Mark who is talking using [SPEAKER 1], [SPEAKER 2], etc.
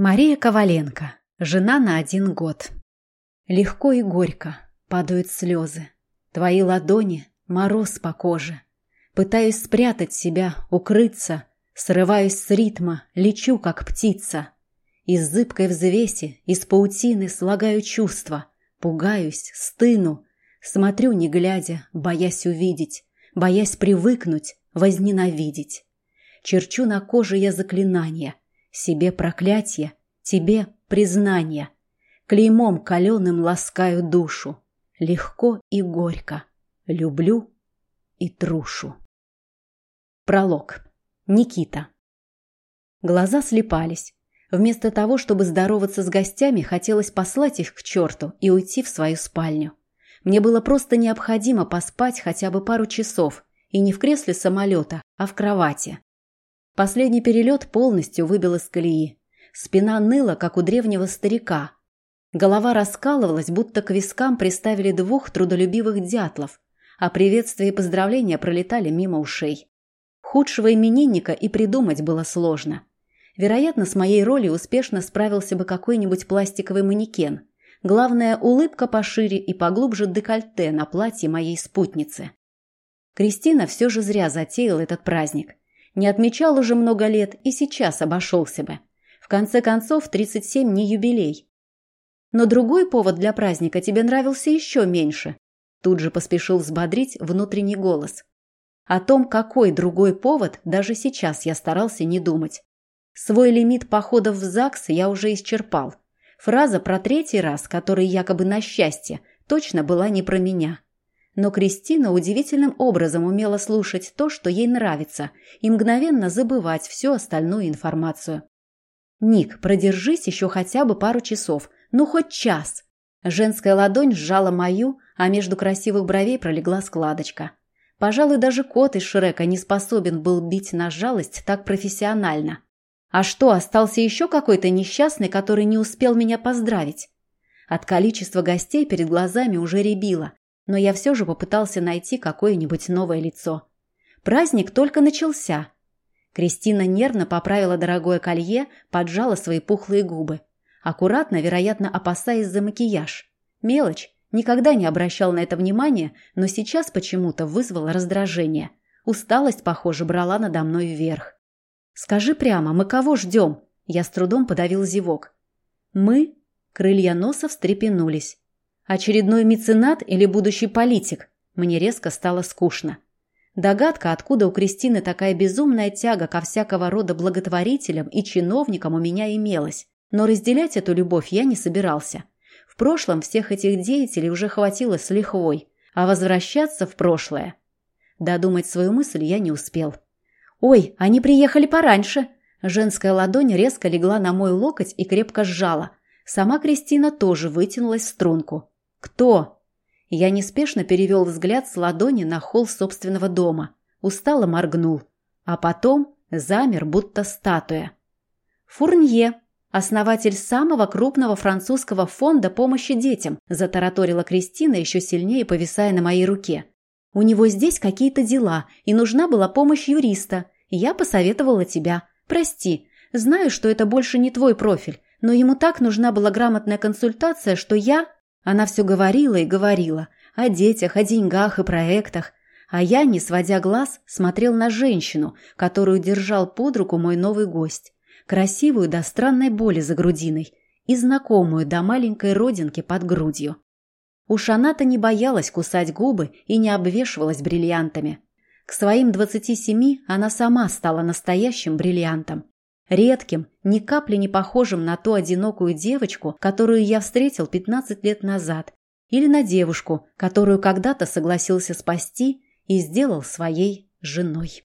[SPEAKER 1] Мария Коваленко. Жена на один год. Легко и горько падают слезы. Твои ладони — мороз по коже. Пытаюсь спрятать себя, укрыться. Срываюсь с ритма, лечу, как птица. Из зыбкой взвеси, из паутины слагаю чувства. Пугаюсь, стыну. Смотрю, не глядя, боясь увидеть, боясь привыкнуть, возненавидеть. Черчу на коже я заклинания — себе проклятие, тебе признание. Клеймом каленым ласкаю душу. Легко и горько. Люблю и трушу. Пролог. Никита. Глаза слепались. Вместо того, чтобы здороваться с гостями, хотелось послать их к черту и уйти в свою спальню. Мне было просто необходимо поспать хотя бы пару часов, и не в кресле самолета, а в кровати. Последний перелет полностью выбил из колеи. Спина ныла, как у древнего старика. Голова раскалывалась, будто к вискам приставили двух трудолюбивых дятлов, а приветствия и поздравления пролетали мимо ушей. Худшего именинника и придумать было сложно. Вероятно, с моей ролью успешно справился бы какой-нибудь пластиковый манекен. Главное, улыбка пошире и поглубже декольте на платье моей спутницы. Кристина все же зря затеяла этот праздник. Не отмечал уже много лет и сейчас обошелся бы. В конце концов, 37 не юбилей. Но другой повод для праздника тебе нравился еще меньше. Тут же поспешил взбодрить внутренний голос. О том, какой другой повод, даже сейчас я старался не думать. Свой лимит походов в ЗАГС я уже исчерпал. Фраза про третий раз, который якобы на счастье, точно была не про меня. Но Кристина удивительным образом умела слушать то, что ей нравится, и мгновенно забывать всю остальную информацию. «Ник, продержись еще хотя бы пару часов, ну хоть час». Женская ладонь сжала мою, а между красивых бровей пролегла складочка. Пожалуй, даже кот из Шрека не способен был бить на жалость так профессионально. А что, остался еще какой-то несчастный, который не успел меня поздравить? От количества гостей перед глазами уже рябило, но я все же попытался найти какое-нибудь новое лицо. Праздник только начался. Кристина нервно поправила дорогое колье, поджала свои пухлые губы. Аккуратно, вероятно, опасаясь за макияж. Мелочь. Никогда не обращал на это внимания, но сейчас почему-то вызвала раздражение. Усталость, похоже, брала надо мной вверх. «Скажи прямо, мы кого ждем?» Я с трудом подавил зевок. «Мы?» Крылья носа встрепенулись. Очередной меценат или будущий политик? Мне резко стало скучно. Догадка, откуда у Кристины такая безумная тяга ко всякого рода благотворителям и чиновникам у меня имелась. Но разделять эту любовь я не собирался. В прошлом всех этих деятелей уже хватило с лихвой, а возвращаться в прошлое... Додумать свою мысль я не успел. «Ой, они приехали пораньше!» Женская ладонь резко легла на мой локоть и крепко сжала. Сама Кристина тоже вытянулась в струнку. «Кто?» Я неспешно перевел взгляд с ладони на холл собственного дома. Устало моргнул. А потом замер, будто статуя. «Фурнье», основатель самого крупного французского фонда помощи детям», затараторила Кристина, еще сильнее повисая на моей руке. «У него здесь какие-то дела, и нужна была помощь юриста. Я посоветовала тебя. Прости, знаю, что это больше не твой профиль, но ему так нужна была грамотная консультация, что я...» Она все говорила и говорила о детях, о деньгах и проектах, а я, не сводя глаз, смотрел на женщину, которую держал под руку мой новый гость, красивую до странной боли за грудиной и знакомую до маленькой родинки под грудью. Уж она-то не боялась кусать губы и не обвешивалась бриллиантами. К своим двадцати семи она сама стала настоящим бриллиантом. Редким, ни капли не похожим на ту одинокую девочку, которую я встретил 15 лет назад, или на девушку, которую когда-то согласился спасти и сделал своей женой.